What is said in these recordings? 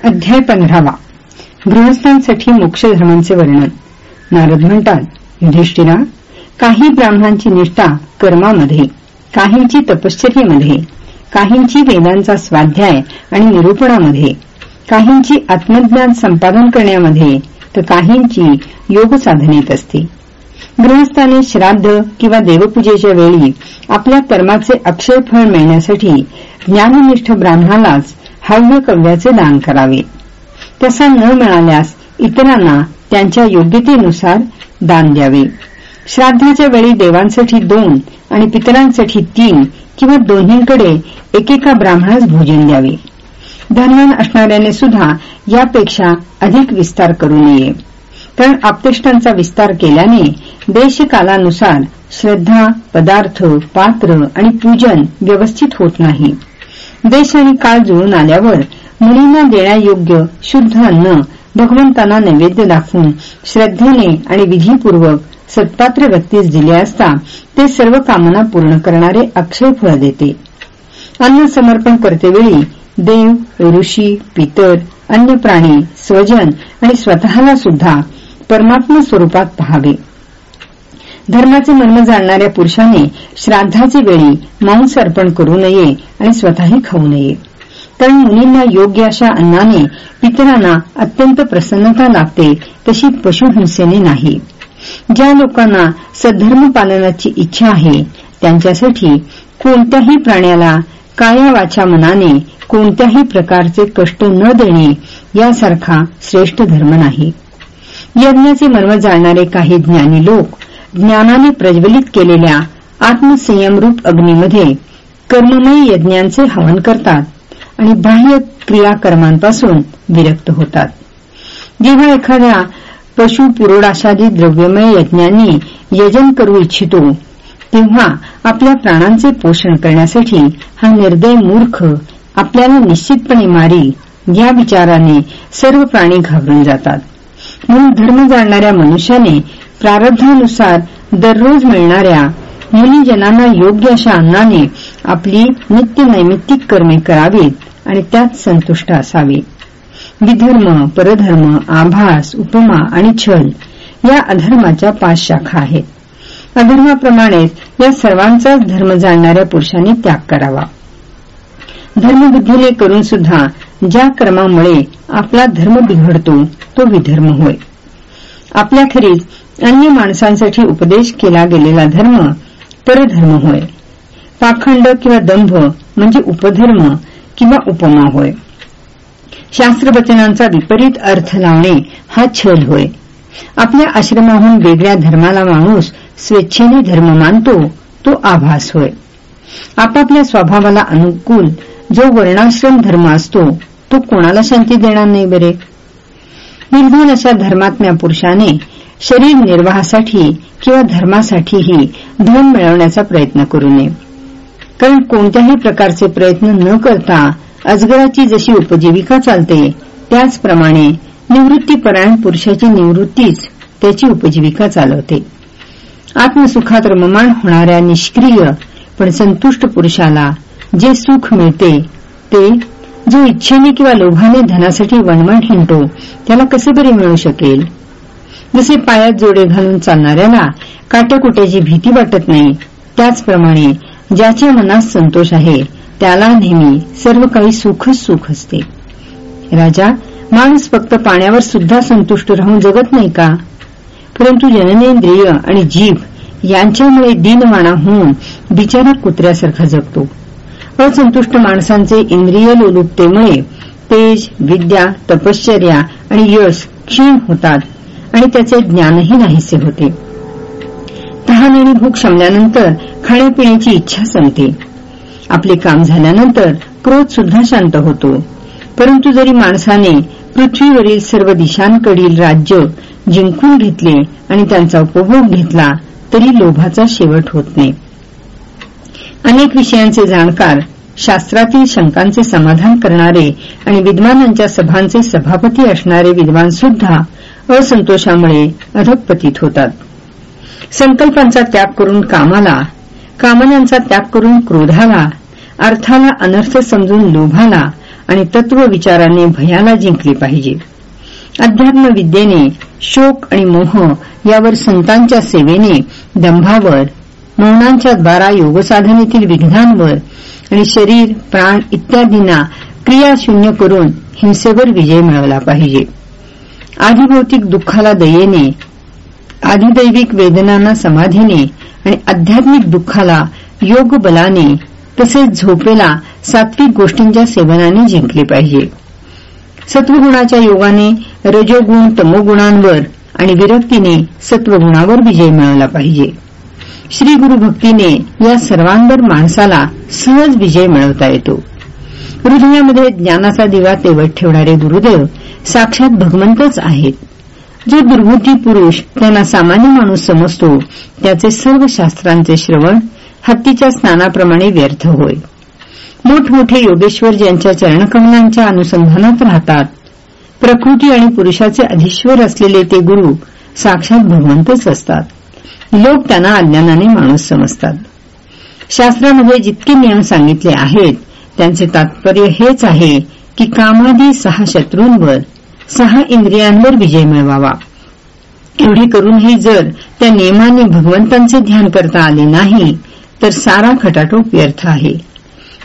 अध्याय पंधरावा. गृहस्थांसाठी मोक्षधर्मांचे वर्णन. नारद म्हणतात युधिष्ठिरा काही ब्राह्मणांची निष्ठा कर्मामध्ये काहींची तपश्चर्येमध्ये काहींची वेदांचा स्वाध्याय आणि निरूपणामध्ये काहींची आत्मज्ञान संपादन करण्यामध्ये तर काहींची योग साधनेत असते. गृहस्थाने श्राद्ध किंवा देवपूजेच्या वेळी आपल्या कर्माचे अक्षयफळ मिळण्यासाठी ज्ञाननिष्ठ ब्राह्मणालाच हव्य कव्याचे दान करावे. तसा न मिळाल्यास इतरांना त्यांच्या योग्यतेनुसार दान द्यावे. श्राद्धाच्या वेळी देवांसाठी दोन आणि पितरांसाठी तीन किंवा दोन्हीकडे एकेका ब्राह्मणास भोजन द्यावे. धनवान असणाऱ्याने सुद्धा यापेक्षा अधिक विस्तार करू नये. कारण आपतेष्टांचा विस्तार केल्याने देशकालानुसार श्रद्धा पदार्थ पात्र आणि पूजन व्यवस्थित होत नाही. देश आणि काळ जुळून आल्यावर मुलींना देण्यायोग्य शुद्ध अन्न भगवंतांना नैवेद्य दाखवून श्रद्धेने आणि विधीपूर्वक सत्पात्र व्यक्तीस दिले असता ते सर्व कामना पूर्ण करणारे अक्षय फळ देते. अन्न समर्पण करतेवेळी देव ऋषी पितर अन्य प्राणी स्वजन आणि स्वतःला सुद्धा परमात्मा स्वरूपात पहावे. धर्माचे मर्म जाणणाऱ्या पुरुषाने श्राद्धाचे वेळी मांस अर्पण करू नये आणि स्वतःही खाऊ नये. कारण मुलींना योग्य अशा अन्नाने पितरांना अत्यंत प्रसन्नता लाभते तशी पशुहिंसेने नाही. ज्या लोकांना सद्धर्म पालनाची इच्छा आहे त्यांच्यासाठी कोणत्याही प्राण्याला काया वाचा मनाने कोणत्याही प्रकारचे कष्ट न देणे यासारखा श्रेष्ठ धर्म नाही. यज्ञाचे मर्म जाणणारे काही ज्ञानी लोक ज्ञानाने प्रज्वलित केलेल्या आत्मसंयमरूप अग्नीमध्ये कर्ममय यज्ञांचे हवन करतात आणि बाह्य क्रियाकर्मांपासून विरक्त होतात. जेव्हा एखाद्या पशु पुरोडाशादी द्रव्यमय यज्ञांनी यजन करू इच्छितो तेव्हा आपल्या प्राणांचे पोषण करण्यासाठी हा निर्दय मूर्ख आपल्याला निश्चितपणे मारी या विचाराने सर्व प्राणी घाबरून जातात. म्हणून धर्म जाणणाऱ्या मनुष्याने प्रारब्धानुसार दररोज मिळणाऱ्या मुनिजनांना योग्य अशा अन्नाने आपली नित्य नैमित्तिक कर्मे करावीत आणि त्यात संतुष्ट असावी. विधर्म परधर्म आभास उपमा आणि छल या अधर्माच्या पाच शाखा आहेत. अधर्माप्रमाणेच या सर्वांचाच धर्म जाणणाऱ्या पुरुषांनी त्याग करावा. धर्मबुद्धीने करून सुद्धा ज्या कर्मामुळे आपला धर्म बिघडतो तो विधर्म होय. आपल्याखेरीज अन्य माणसांसाठी उपदेश केला गेलेला धर्म परधर्म होय. पाखंड किंवा दंभ म्हणजे उपधर्म किंवा उपमा होय. शास्त्रवचनांचा विपरीत अर्थ लावणे हा छल होय. आपल्या आश्रमाहून वेगळ्या धर्माला माणूस स्वेच्छेने धर्म मानतो तो आभास होय. आपापल्या स्वभावाला अनुकूल जो वर्णाश्रम धर्म असतो तो कोणाला शांती देणार नाही बरे? निर्धन अशा धर्मात्म्या पुरुषाने शरीर निर्वाहासाठी किंवा धर्मासाठीही धन मिळवण्याचा प्रयत्न करू नये. कारण कोणत्याही प्रकारचे प्रयत्न न करता अजगराची जशी उपजीविका चालते त्याचप्रमाणे निवृत्तीपरायण पुरुषाची निवृत्तीच त्याची उपजीविका चालवते. आत्मसुखात रममाण होणाऱ्या निष्क्रिय पण संतुष्ट पुरुषाला जे सुख मिळते ते जो इच्छेने किंवा लोभाने धनासाठी वणवण हिंडतो त्याला कसे बरे मिळू शकेल? जसे पायात जोडे घालून चालणाऱ्याला काटेकुट्याची भीती वाटत नाही. त्याचप्रमाणे ज्याच्या मनात संतोष आहे त्याला नेहमी सर्व काही सुखच सुख असते. राजा माणूस फक्त पाण्यावर सुद्धा संतुष्ट राहून जगत नाही का? परंतु जननेंद्रिय आणि जीभ यांच्यामुळे दिनवाणा होऊन बिचारा कुत्र्यासारखा जगतो. असंतुष्ट माणसांचे इंद्रिय लोलुपतेमुळे तेज विद्या तपश्चर्या आणि यश क्षीण होतात. आणि त्याचे ज्ञानही नाहीसे होते. तहान आणि भूक शमल्यानंतर खाण्यापिण्याची इच्छा संपते. आपले काम झाल्यानंतर क्रोध सुद्धा शांत होतो. परंतु जरी माणसाने पृथ्वीवरील सर्व दिशांकडील राज्य जिंकून घेतले आणि त्यांचा उपभोग घेतला तरी लोभाचा शेवट होत नाही. अनेक विषयांचे जाणकार शास्त्रातील शंकांचे समाधान करणारे आणि विद्वानांच्या सभांचे सभापती असणारे विद्वान सुद्धा असंतोषामुळे अधपतीत होतात. संकल्पांचा त्याग करून कामाला कामनांचा त्याग करून क्रोधाला अर्थाला अनर्थ समजून लोभाला आणि तत्वविचाराने भयाला जिंकले पाहिजे. अध्यात्म विद्येने शोक आणि मोह यावर संतांच्या सेवेने दंभावर मौनांच्या द्वारा योगसाधनेतील विघ्नांवर आणि शरीर प्राण इत्यादींना क्रियाशून्य करून हिंसेवर विजय मिळवला पाहिजे. आधिभौतिक दुःखाला दयेने आधिदैविक वेदनांना समाधीने आणि आध्यात्मिक दुःखाला योग बलाने तसेच झोपेला सात्विक गोष्टींच्या सेवनाने जिंकले पाहिजे. सत्वगुणाच्या योगाने रजोगुण तमोगुणांवर आणि विरक्तीने सत्वगुणावर विजय मिळवला पाहिजे. श्री भक्तीने या सर्वांवर माणसाला सहज विजय मिळवता येतो. हृदयामध्ये ज्ञानाचा दिवा तेवत ठेवणारे गुरुदेव साक्षात भगवंतच आहेत. जो दुर्बुद्धी पुरुष त्यांना सामान्य माणूस समजतो त्याचे सर्व शास्त्रांचे श्रवण हत्तीच्या स्नानाप्रमाणे व्यर्थ होय. मोठमोठे योगेश्वर ज्यांच्या चरणकमलांच्या अनुसंधानात राहतात प्रकृती आणि पुरुषाचे अधिश्वर असलेले ते गुरु साक्षात भगवंतच असतात. लोक त्यांना अज्ञानाने माणूस समजतात. शास्त्रामध्ये जितके नियम सांगितले आहेत त्यांचे तात्पर्य हेच आहे की कामादी सहा शत्रूंवर सहा इंद्रियांवर विजय मिळवावा. एवढे करूनही जर त्या नियमाने भगवंतांचे ध्यान करता आले नाही तर सारा खटाटोप व्यर्थ आहे.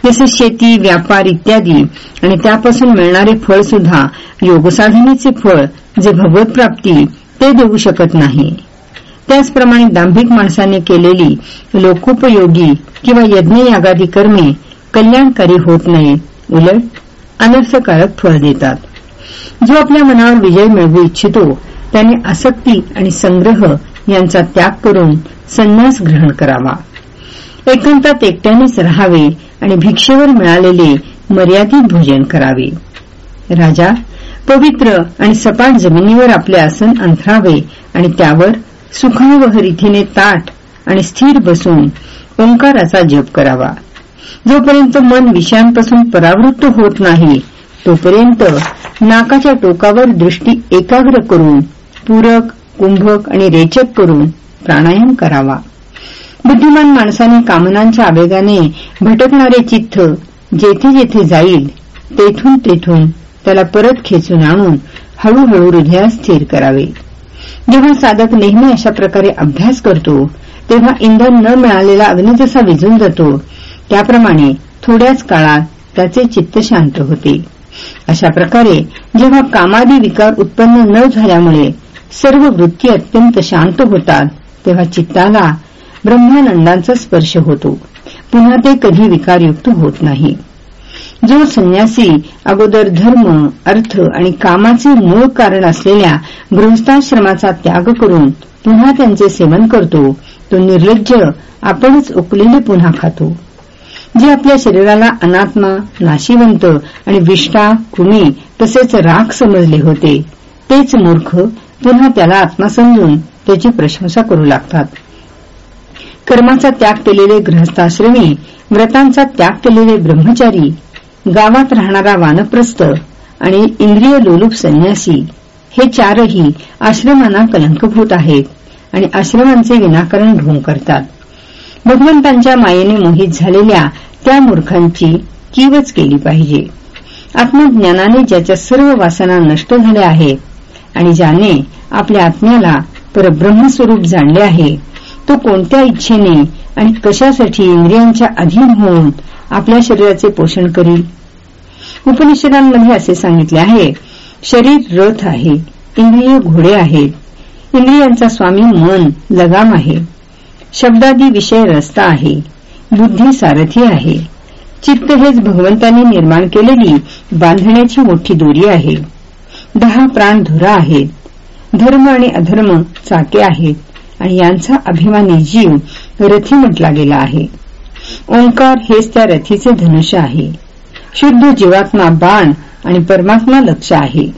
जसे शेती व्यापार इत्यादी आणि त्यापासून मिळणारे फळ सुद्धा योगसाधनेचे फळ जे भगवत प्राप्ती ते देऊ शकत नाही. त्याचप्रमाणे दांभिक माणसाने केलेली लोकोपयोगी किंवा यज्ञयागादी कर्मे कल्याणकारी होत नाही. उलट अनर्थकारक फळ देतात. जो आपल्या मनावर विजय मिळवू इच्छितो त्याने आसक्ती आणि संग्रह यांचा त्याग करून संन्यास ग्रहण करावा. एकांतात एकट्यानेच राहावे आणि भिक्षेवर मिळालेले मर्यादित भोजन करावे. राजा पवित्र आणि सपाट जमिनीवर आपले आसन अंथरावे आणि त्यावर सुखावह रीतीने ताट आणि स्थिर बसून ओंकाराचा जप करावा. जोपर्यंत मन विषयांपासून परावृत्त होत नाही तोपर्यंत नाकाच्या टोकावर दृष्टी एकाग्र करून पूरक कुंभक आणि रेचक करून प्राणायाम करावा. बुद्धिमान माणसाने कामनांच्या आवेगाने भटकणारे चित्त जेथे जेथे जाईल तेथून तेथून त्याला परत खेचून आणून हळूहळू हृदयास स्थिर करावे. जेव्हा साधक नेहमी अशा प्रकारे अभ्यास करतो तेव्हा इंधन न मिळालेला अग्नी जसा विझून जातो त्याप्रमाणे थोड्याच काळात त्याचे चित्त शांत होते. अशा प्रकारे जेव्हा कामादी विकार उत्पन्न न झाल्यामुळे सर्व वृत्ती अत्यंत शांत होतात तेव्हा चित्ताला ब्रह्मानंदांचा स्पर्श होतो. पुन्हा ते कधी विकारयुक्त होत नाही. जो संन्यासी अगोदर धर्म अर्थ आणि कामाचे मूळ कारण असलेल्या गृहस्थाश्रमाचा त्याग करून पुन्हा त्यांचे सेवन करतो तो निर्लज्ज आपणच उकलेले पुन्हा खातो. जे आपल्या शरीराला अनात्मा नाशिवंत आणि विष्टा कृमी तसेच राख समजले होते तेच मूर्ख पुन्हा त्याला आत्मा समजून त्याची प्रशंसा करू लागतात. कर्माचा त्याग केलेले गृहस्थाश्रमी व्रतांचा त्याग केलेले ब्रह्मचारी गावात राहणारा वानप्रस्थ आणि इंद्रिय लोलूप संन्यासी हे चारही आश्रमांना कलंकभूत आहेत आणि आश्रमांचे विनाकारण ढोंग करतात. भगवंतांच्या मायेने मोहित झालेल्या त्या मूर्खांची कीवच केली पाहिजे. आत्मज्ञानाने ज्याच्या सर्व वासना नष्ट झाल्या आहेत आणि ज्याने आपल्या आत्म्याला परब्रह्मस्वरूप जाणले आहे तो कोणत्या इच्छेने आणि कशासाठी इंद्रियांच्या अधीन होऊन आपल्या शरीराचे पोषण करील? उपनिषदांमध्ये असे सांगितले आहे शरीर रथ आहे इंद्रिय घोडे आहेत इंद्रियांचा स्वामी मन लगाम आहे. शब्दादी विषय रस्ता आहे. बुद्धी सारथी आहे. चित्त हेच भगवंतांनी निर्माण केलेली बांधण्याची मोठी दोरी आहे. दहा प्राण धुरा आहेत. धर्म आणि अधर्म चाके आहेत आणि यांचा अभिमानी जीव रथी म्हटला गेला आहे. ओंकार हेच त्या रथीचे धनुष्य आहे. शुद्ध जीवात्मा बाण आणि परमात्मा लक्ष आहे.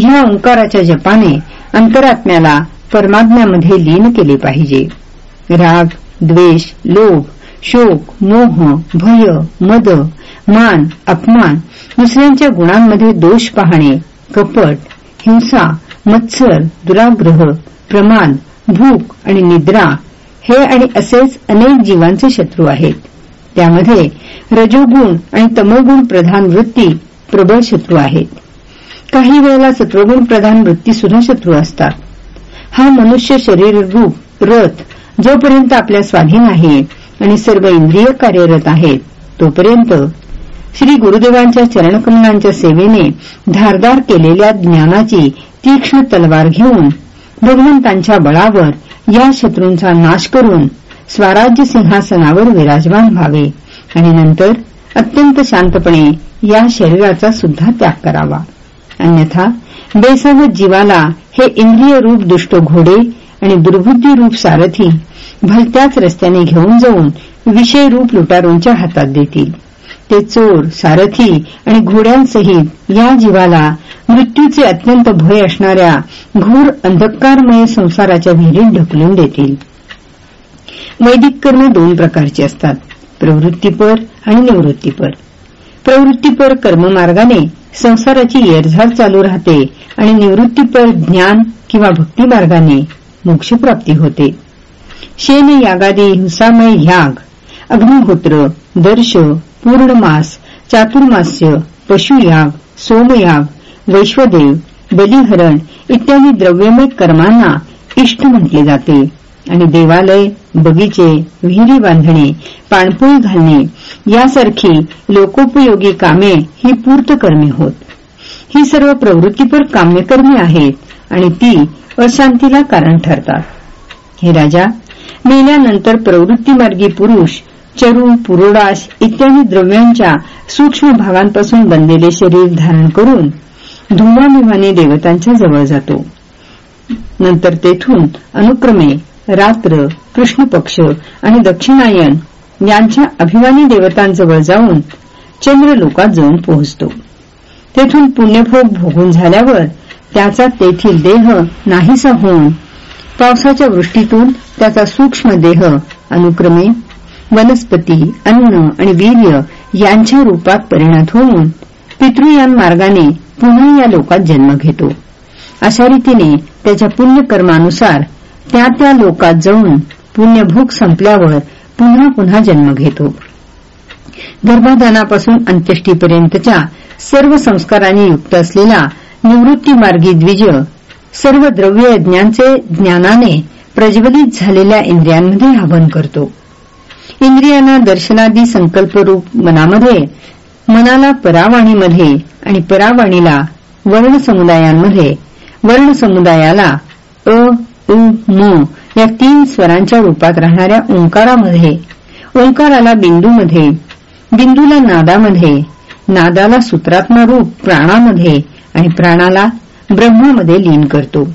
ह्या ओंकाराच्या जपाने अंतरात्म्याला परमात्म्यामध्ये लीन केले पाहिजे. राग द्वेष लोभ शोक मोह भय मद मान अपमान दुसऱ्यांच्या गुणांमध्ये दोष पाहणे कपट हिंसा मत्सर दुराग्रह प्रमाद भूक आणि निद्रा हे आणि असेच अनेक जीवांचे शत्रू आहेत. त्यामध्ये रजोगुण आणि तमोगुण प्रधान वृत्ती प्रबळ शत्रू आहेत. काही वेळेला सत्वगुण प्रधान वृत्ती सुद्धा शत्रू असतात. हा मनुष्य शरीर रूप रथ जोपर्यंत आपल्या स्वाधीन आहे आणि सर्व इंद्रिय कार्यरत आहेत तोपर्यंत श्री गुरुदेवांच्या चरणकमलांच्या सेवेने धारदार केलेल्या ज्ञानाची तीक्ष्ण तलवार घेऊन भगवंतांच्या बळावर या शत्रूंचा नाश करून स्वराज्य सिंहासनावर विराजमान व्हावे आणि नंतर अत्यंत शांतपणे या शरीराचा सुद्धा त्याग करावा. अन्यथा बेसावत जीवाला हे इंद्रिय रूप दुष्ट घोडे आणि दुर्बुद्धी रूप सारथी भलत्याच रस्त्याने घेऊन जाऊन विषय रूप लुटारूंच्या हातात देतील. ते चोर सारथी आणि घोड्यांसहित या जीवाला मृत्यूचे अत्यंत भय असणाऱ्या घोर अंधकारमय संसाराच्या विहिरीत ढकलून देतील. वैदिक कर्म दोन प्रकारचे असतात प्रवृत्तीपर आणि निवृत्तीपर. प्रवृत्तीपर कर्ममार्गाने संसाराची येरझार चालू राहते आणि निवृत्तीपर ज्ञान किंवा भक्तिमार्गाने मोक्षप्राप्ती होते. शेन यागादी हिंसामय याग अग्निहोत्र दर्श पूर्णमास चातुर्मास्य पशुयाग सोमयाग वैश्वदेव बलिहरण इत्यादी द्रव्यमय कर्मांना इष्ट म्हटले जाते. आणि देवालय बगीचे विहिरी बांधणे पाणपोळी घालणे यासारखी लोकोपयोगी कामे ही पूर्त कर्मे होत. ही सर्व प्रवृत्तीपर काम्यकर्मे आहेत. आणि ती अशांतीला कारण ठरतात. हे राजा मेल्यानंतर प्रवृत्तीमार्गी पुरुष चरू पुरोडाश इत्यादी द्रव्यांच्या सूक्ष्म भागांपासून बनलेले शरीर धारण करून धुमानिमाने देवतांच्या जवळ जातो. नंतर तेथून अनुक्रमे रात्र कृष्ण पक्ष आणि दक्षिणायन यांच्या अभिमानी देवतांजवळ जाऊन चंद्रलोकात जाऊन पोहोचतो. तेथून पुण्यभोग भोगून झाल्यावर त्याचा तेथील देह नाहीसा होऊन पावसाच्या वृष्टीतून त्याचा सूक्ष्म देह अनुक्रमे वनस्पती अन्न आणि वीर्य यांच्या रूपात परिणत होऊन पितृयान मार्गाने पुन्हा या लोकात जन्म घेतो. अशा रीतीने त्याच्या पुण्यकर्मानुसार त्या त्या लोकात जाऊन पुण्यभोग संपल्यावर पुन्हा पुन्हा जन्म घेतो. गर्भाधानापासून अंत्येष्टीपर्यंतच्या सर्व संस्कारांनी युक्त असलेला निवृत्तीमार्गी द्विज. सर्व द्रव्य यज्ञांचे ज्ञानाने प्रज्वलित झालेल्या इंद्रियांमध्ये हवन करतो. इंद्रियांना दर्शनादी संकल्परूप मनामध्ये मनाला परावाणीमध्ये आणि परावाणीला वर्ण समुदायांमध्ये वर्ण समुदायाला अ उ म या तीन स्वरांच्या रूपात राहणाऱ्या ओंकारामध्ये ओंकाराला बिंदूमध्ये बिंदूला नादामध्ये नादाला सूत्रात्मा रूप प्राणामध्ये आणि प्राणाला ब्रह्मामध्ये लीन करतो.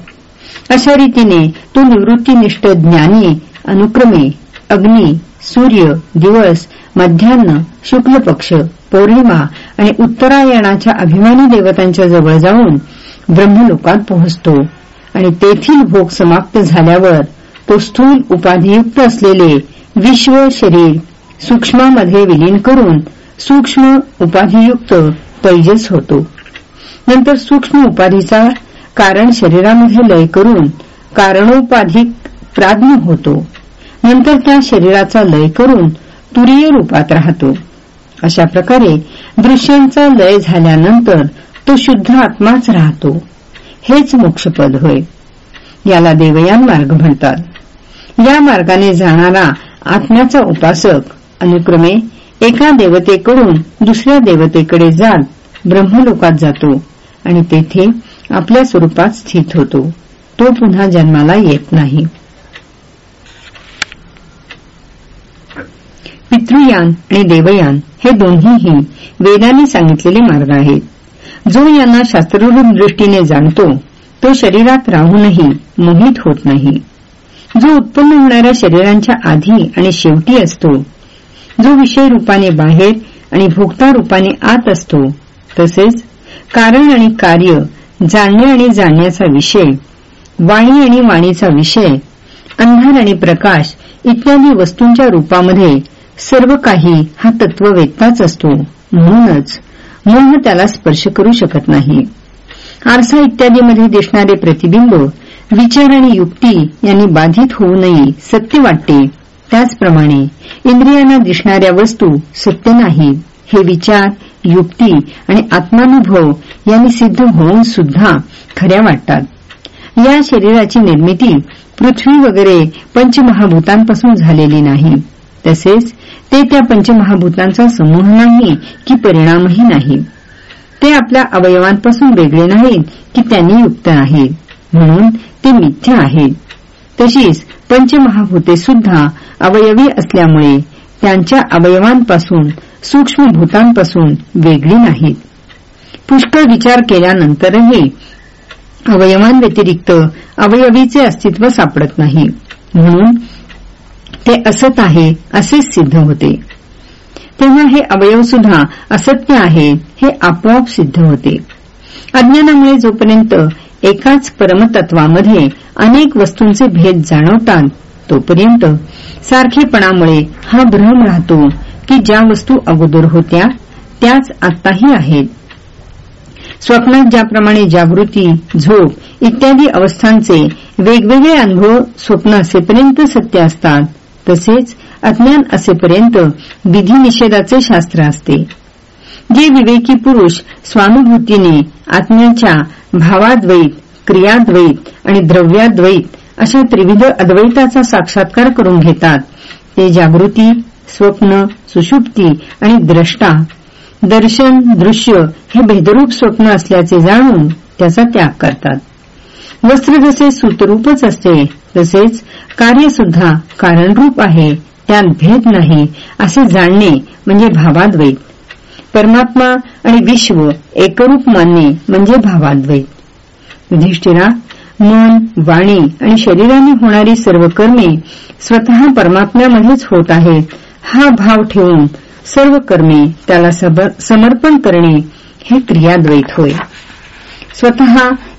अशा रीतीने तो निवृत्तीनिष्ठ ज्ञानी अनुक्रमे अग्नी सूर्य दिवस मध्यान्न शुक्ल पक्ष पौर्णिमा आणि उत्तरायणाच्या अभिमानी देवतांच्या जवळ जाऊन ब्रह्मलोकात पोहोचतो. आणि तेथील भोग समाप्त झाल्यावर तो स्थूल उपाधियुक्त असलेले विश्व शरीर सूक्ष्मामध्ये विलीन करून सूक्ष्म उपाधियुक्त तैजस होतो. नंतर सूक्ष्म उपाधीचा कारण शरीरामध्ये लय करून कारणोपाधिक प्राज्ञ होतो. नंतर त्या शरीराचा लय करून तुरीय रूपात राहतो. अशा प्रकारे दृश्यांचा लय झाल्यानंतर तो शुद्ध आत्माच राहतो. हेच मोक्षपद होय. याला देवयान मार्ग म्हणतात. या मार्गाने जाणारा आत्म्याचा उपासक अनुक्रमे एका देवतेकडून दुसऱ्या देवतेकडे जात ब्रह्मलोकात जातो. आणि तेथे आपल्या स्वरूपात स्थित होतो. तो पुन्हा जन्माला येत नाही. पितृयान आणि देवयान हे दोन्हीही वेदाने सांगितलेले मार्ग आहेत. जो यांना शास्त्ररूप दृष्टीने जाणतो तो शरीरात राहूनही मोहित होत नाही. जो उत्पन्न होणाऱ्या शरीरांच्या आधी आणि शेवटी असतो जो विषय रूपाने बाहेर आणि भोक्ता रूपाने आत असतो तसेच कारण आणि कार्य जाणणे आणि जाणण्याचा विषय वाणी आणि वाणीचा विषय अंधार आणि प्रकाश इत्यादी वस्तूंच्या रूपामध्ये सर्व काही हा तत्ववेत्ताच असतो. म्हणूनच मोह त्याला स्पर्श करू शकत नाही. आरसा इत्यादीमध्ये दिसणारे प्रतिबिंब विचार आणि युक्ती यांनी बाधित होऊ नये सत्य वाटते. त्याचप्रमाणे इंद्रियांना दिसणाऱ्या वस्तू सत्य नाही. हे विचार युक्ती आणि आत्मानुभव यांनी सिद्ध होऊन सुद्धा खऱ्या वाटतात. या शरीराची निर्मिती पृथ्वी वगैरे पंचमहाभूतांपासून झालेली नाही. तसेच ते त्या पंचमहाभूतांचा समूह नाही की परिणामही नाही. ते आपल्या अवयवांपासून वेगळे नाहीत की त्यांनी युक्त नाहीत म्हणून ते मिथ्य आहेत. तशीच पंचमहाभूते सुद्धा अवयवी असल्यामुळे त्यांच्या अवयवांपासून सूक्ष्मभूतांपासून वेगळी नाहीत. पुष्कळ विचार केल्यानंतरही अवयवांव्यतिरिक्त अवयवीचे अस्तित्व सापडत नाही. म्हणून ते असत आहे असेच सिद्ध होते. तेव्हा हे अवयव सुद्धा असत्य आहे हे आपोआप सिद्ध होते. अज्ञानामुळे जोपर्यंत एकाच परमतत्वामध्ये अनेक वस्तूंचे भेद जाणवतात तोपर्यंत सारखेपणामुळे हा भ्रम राहतो की ज्या वस्तू अगोदर होत्या त्याच आताही आहेत. स्वप्नात ज्याप्रमाणे जागृती झोप इत्यादी अवस्थांचे वेगवेगळे अनुभव स्वप्न असेपर्यंत सत्य असतात तसेच अज्ञान असेपर्यंत विधिनिषेधाचे शास्त्र असते. जे विवेकी पुरुष स्वानुभूतीने आत्म्याच्या भावाद्वैत क्रियाद्वैत आणि द्रव्याद्वैत अशा त्रिविध अद्वैताचा साक्षात्कार करून घेतात. ते जागृती स्वप्न सुषुप्ती आणि द्रष्टा. दर्शन दृश्य हे भेदरूप स्वप्न असल्याचे जाणून त्याचा त्याग करतात. वस्त्र जसे सूतरूपच असते तसेच कार्यसुद्धा कारणरूप आहे. त्यात भेद नाही असे जाणणे म्हणजे भावाद्वैत. परमात्मा आणि विश्व एकरूप मानणे म्हणजे भावाद्वैत. युधिष्ठिरा मन वाणी आणि शरीराने होणारी सर्व कर्मे स्वतः परमात्म्यामध्येच होत आहेत. हा भाव ठेवून सर्व कर्मे त्याला समर्पण करणे हे क्रियाद्वैत होय. स्वतः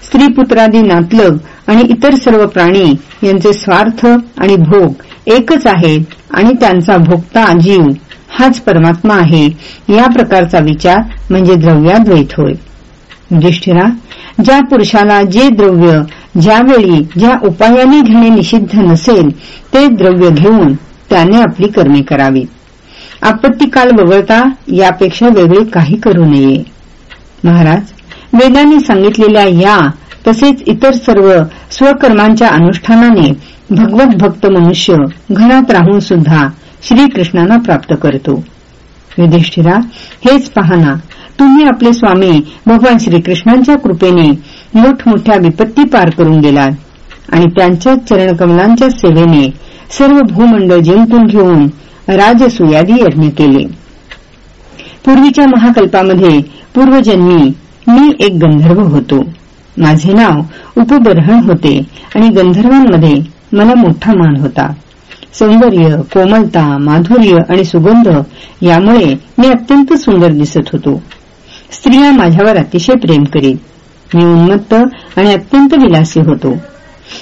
स्त्रीपुत्रादी नातलग आणि इतर सर्व प्राणी यांचे स्वार्थ आणि भोग एकच आहेत आणि त्यांचा भोगता जीव हाच परमात्मा आहे. या प्रकारचा विचार म्हणजे द्रव्याद्वैत होय. युधिष्ठिरा ज्या पुरुषाला जे द्रव्य ज्यावेळी ज्या उपायाने घेणे निषिद्ध नसेल ते द्रव्य घेऊन त्याने आपली कर्मे करावीत. आपत्तीकाल वगळता यापेक्षा वेगळे काही करू नये. महाराज वेदांनी सांगितलेल्या या तसेच इतर सर्व स्वकर्मांच्या अनुष्ठानाने भगवत भक्त मनुष्य घरात राहून सुद्धा श्रीकृष्णांना प्राप्त करतो. युधिष्ठिरा हेच पाहना तुम्ही आपले स्वामी भगवान श्रीकृष्णांच्या कृपेने मोठमोठ्या विपत्ती पार करून गेलात आणि त्यांच्या चरणकमलांच्या सेवेने सर्व भूमंडळ जिंकून घेऊन राजसुयादी यज्ञ केले. पूर्वीच्या महाकल्पामध्ये पूर्वजन्मी मी एक गंधर्व होतो. माझे नाव उपबर्हण होते आणि गंधर्वांमध्ये मला मोठा मान होता. सौंदर्य कोमलता माधुर्य आणि सुगंध यामुळे मी अत्यंत सुंदर दिसत होतो. स्त्रिया माझ्यावर अतिशय प्रेम करीत. मी उन्मत्त आणि अत्यंत विलासी होतो.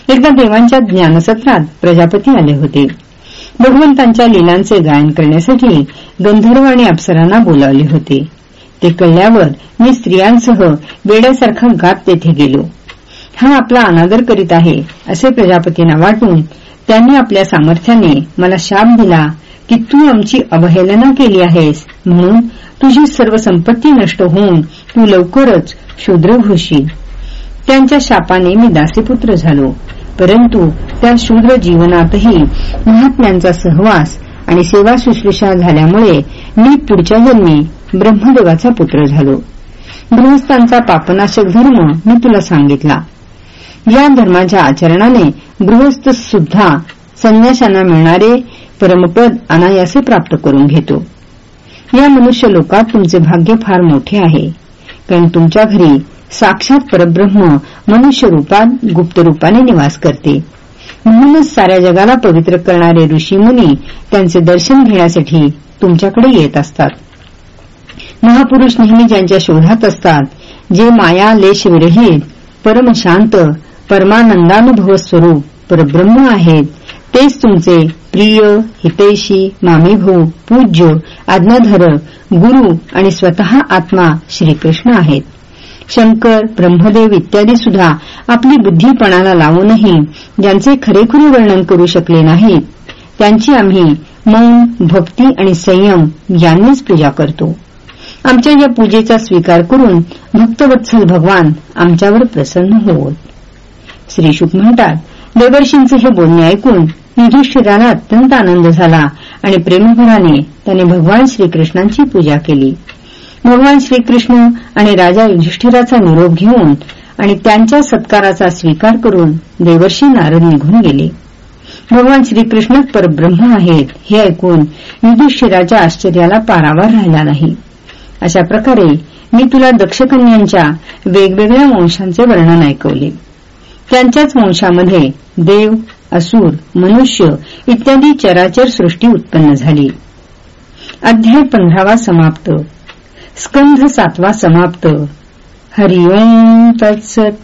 एकदा देवांच्या ज्ञानसत्रात प्रजापती आले होते. भगवंतांच्या लीलांचे गायन करण्यासाठी गंधर्व आणि अप्सरांना बोलावले होते. ते कळल्यावर मी स्त्रियांसह वेड्यासारखा गात तेथे गेलो. हा आपला अनादर करीत आहे असे प्रजापतींना वाटून त्यांनी आपल्या सामर्थ्याने मला शाप दिला की तू आमची अवहेलना केली आहेस. म्हणून तुझी सर्व संपत्ती नष्ट होऊन तू लवकरच शूद्र होशील. त्यांच्या शापाने मी दासीपुत्र झालो. परंतु त्या शूद्र जीवनातही महात्म्यांचा सहवास आणि सेवा शुश्रूषा झाल्यामुळे मी पुढच्या जन्मी ब्रह्मदेवाचा पुत्र झालो. गृहस्थांचा पापनाशक धर्म मी तुला सांगितला. या धर्माच्या आचरणाने गृहस्थ सुद्धा संन्याशांना मिळणारे परमपद अनायासे प्राप्त करून घेतो. या मनुष्य लोकात तुमचे भाग्य फार मोठे आहे. कारण तुमच्या घरी साक्षात परब्रह्म मनुष्य रूपात गुप्त रूपाने निवास करते. म्हणूनच साऱ्या जगाला पवित्र करणारे ऋषीमुनी त्यांचे दर्शन घेण्यासाठी तुमच्याकडे येत असतात. महापुरुष नेहमी ज्यांच्या शोधात असतात जे माया लेश विरहित परमशांत परमानंदानुभव स्वरूप परब्रह्म आहेत तेच तुमचे प्रिय हितेशी मामीभाऊ पूज्य आज्ञाधर गुरु आणि स्वतः आत्मा श्रीकृष्ण आहेत. शंकर ब्रह्मदेव इत्यादी सुद्धा आपली बुद्धीपणाला लावूनही ज्यांचे खरेखुरे वर्णन करू शकले नाहीत त्यांची आम्ही मौन भक्ती आणि संयम यांनीच पूजा करतो. आमच्या या पूजेचा स्वीकार करून भक्तवत्सल भगवान आमच्यावर प्रसन्न होत श्री शुक म्हणतात देवर्षींचे हे बोलणे ऐकून युधिष्ठिराला अत्यंत आनंद झाला आणि प्रेमभराने त्याने भगवान श्रीकृष्णांची पूजा केली. भगवान श्रीकृष्ण आणि राजा युधिष्ठिराचा निरोप घेऊन आणि त्यांच्या सत्काराचा स्वीकार करून देवर्षी नारद निघून गेले. भगवान श्रीकृष्ण परब्रह्म आहेत हे ऐकून युधिष्ठिराच्या आश्चर्याला पारावार राहिला नाही. अशा प्रकारे मी तुला दक्षकन्यांच्या वेगवेगळ्या वंशांचे वर्णन ऐकवले. त्यांच्याच वंशामध्ये देव असुर मनुष्य इत्यादी चराचर सृष्टी उत्पन्न झाली. अध्याय पंधरावा समाप्त. स्कंध सातवा समाप्त. हरिओम तत्सत.